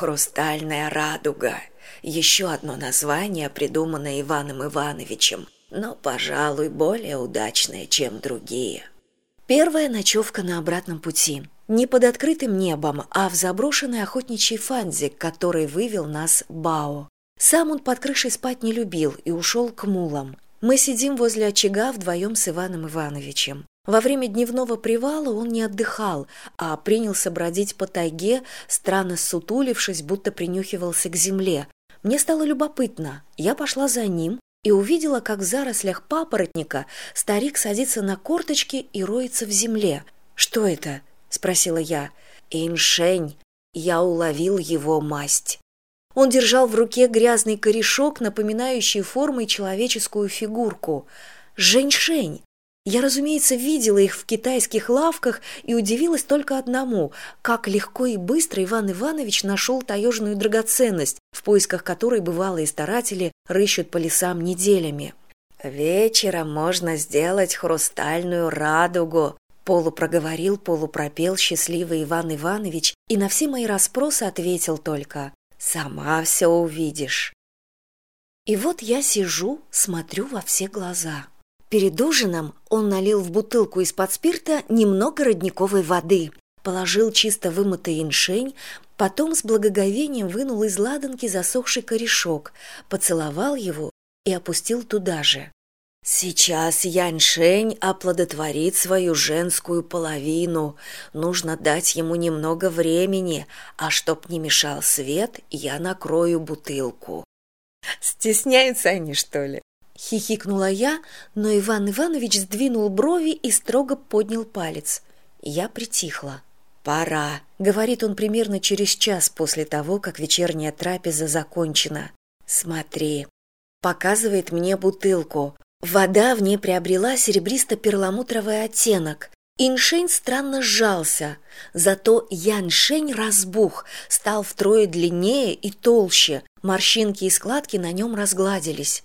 хрустальная радуга еще одно название придуманное иваном ивановичем но пожалуй более удачное чем другие. Первая ночевка на обратном пути. Не под открытым небом а в заброшенной охотничьей фанзе который вывел нас бао. Сам он под крышей спать не любил и ушел к мулам. Мы сидим возле очага вдвоем с иваном ивановичем во время дневного привала он не отдыхал а принялся бродить по тайге странно сутулившись будто принюхивался к земле. Мне стало любопытно. Я пошла за ним и увидела как в зарослях папоротника старик садится на корточки и роется в земле. Что это спросила я. Иншень. Я уловил его масть он держал в руке грязный корешок напоминающий формой человеческую фигурку. Женьшень я разумеется видела их в китайских лавках и удивилась только одному как легко и быстро иван иванович нашел таежную драгоценность в поисках которой бывалые старатели рыщут по лесам неделями. Вечером можно сделать хрустальную радугу полупроговорил полупропел счастливый иван иванович и на все мои расспросы ответил только сама все увидишь и вот я сижу смотрю во все глаза перед ужином он налил в бутылку из под спирта немного родниковой воды положил чисто вымытый иншень потом с благоговением вынул из ладанки засохший корешок поцеловал его и опустил туда же. Сейчас яньшень оплодотворит свою женскую половину. Нужно дать ему немного времени а чтоб не мешал свет я накрою бутылку стесняются они что ли хихикнула я но иван иванович сдвинул брови и строго поднял палец. Я притихла. Пора говорит он примерно через час после того как вечерняя трапеза закончена. Смотри показывает мне бутылку. Вода в ней приобрела серебристо перламутровый оттенок. Иншень странно сжался. Зато яншень разбух стал втрое длиннее и толще. Морщинки и складки на нем разгладились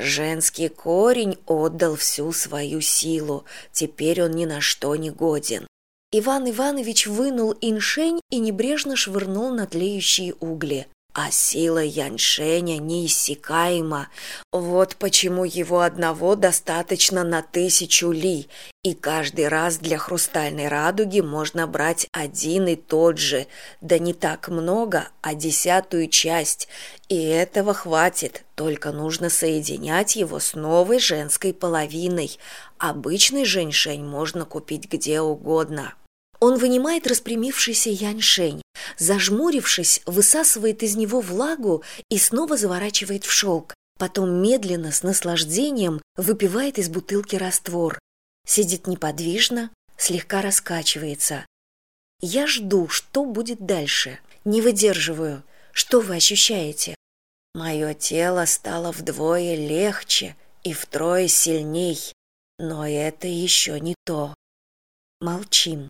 Женский корень отдал всю свою силу, теперь он ни на что не годен. Иван Иванович вынул иншень и небрежно швырнул на тлеющие угли а сила яньшеня неиссякаема. Вот почему его одного достаточно на тысячу ли и каждый раз для хрустальной радуги можно брать один и тот же. Да не так много а десятую часть. И этого хватит только нужно соединять его с новой женской половиной. Обычный женьшень можно купить где угодно он вынимает распрямившийся яньшень зажмурившись высасывает из него влагу и снова заворачивает в шелк. Потом медленно с наслаждением выпивает из бутылки раствор. Сидит неподвижно слегка раскачивается. Я жду что будет дальше. Не выдерживаю. Что вы ощущаете? Мое тело стало вдвое легче и втрое сильней. Но это еще не то молчим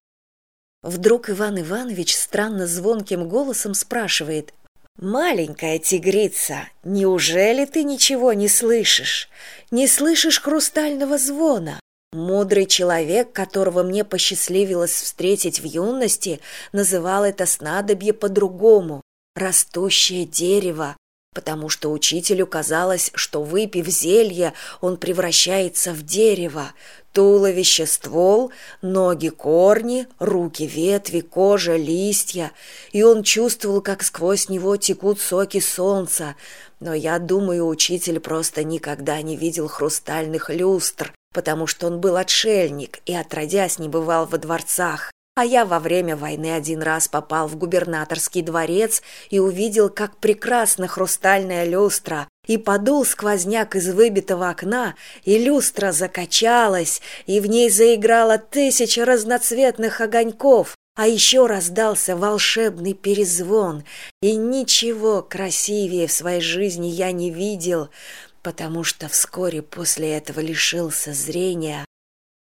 Вдруг Иван Иванович странно звонким голосом спрашивает. «Маленькая тигрица, неужели ты ничего не слышишь? Не слышишь хрустального звона?» Мудрый человек, которого мне посчастливилось встретить в юности, называл это снадобье по-другому – растущее дерево, потому что учителю казалось, что выпив зелье, он превращается в дерево, туловище ствол ноги корни руки ветви кожа листья. И он чувствовал как сквозь него текут соки солнца. Но я думаю учитель просто никогда не видел хрустальных люстр потому что он был отшельник и отродясь не бывал во дворцах а я во время войны один раз попал в губернаторский дворец и увидел как прекрасна хрустальная люстра и подул сквозняк из выбитого окна и люстра закачалась и в ней заиграла тысяча разноцветных огоньков а еще раздался волшебный перезвон и ничего красивее в своей жизни я не видел потому что вскоре после этого лишился зрения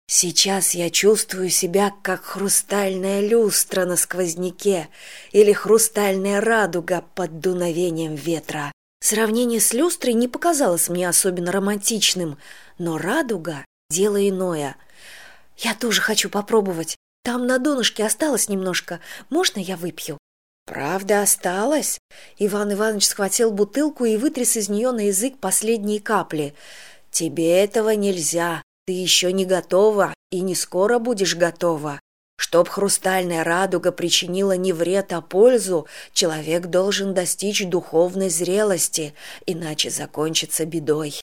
Сейчас я чувствую себя как хрустальная люстра на сквозняке или хрустальная радуга под дуновением ветра. Сравнение с люстрой не показалось мне особенно романтичным, но радуга — дело иное. Я тоже хочу попробовать. Там на донышке осталось немножко. Можно я выпью? правда осталось иван иванович схватил бутылку и вытряс из нее на язык последние капли тебе этого нельзя ты еще не готова и не скоро будешь готова Чтоб хрустальная радуга причинила не вред, а пользу, человек должен достичь духовной зрелости, иначе закончится бедой.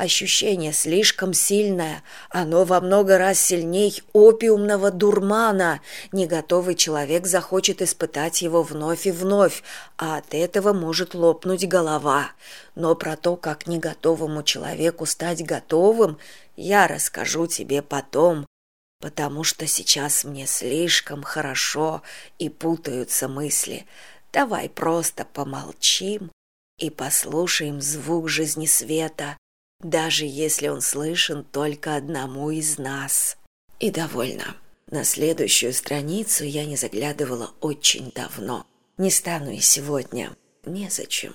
Ощущение слишком сильное, оно во много раз сильней опиумного дурмана. Неготовый человек захочет испытать его вновь и вновь, а от этого может лопнуть голова. Но про то, как неготовому человеку стать готовым, я расскажу тебе потом, потому что сейчас мне слишком хорошо и путаются мысли. Давай просто помолчим и послушаем звук жизни света, даже если он слышен только одному из нас. И довольно. На следующую страницу я не заглядывала очень давно. Не стану и сегодня. Незачем.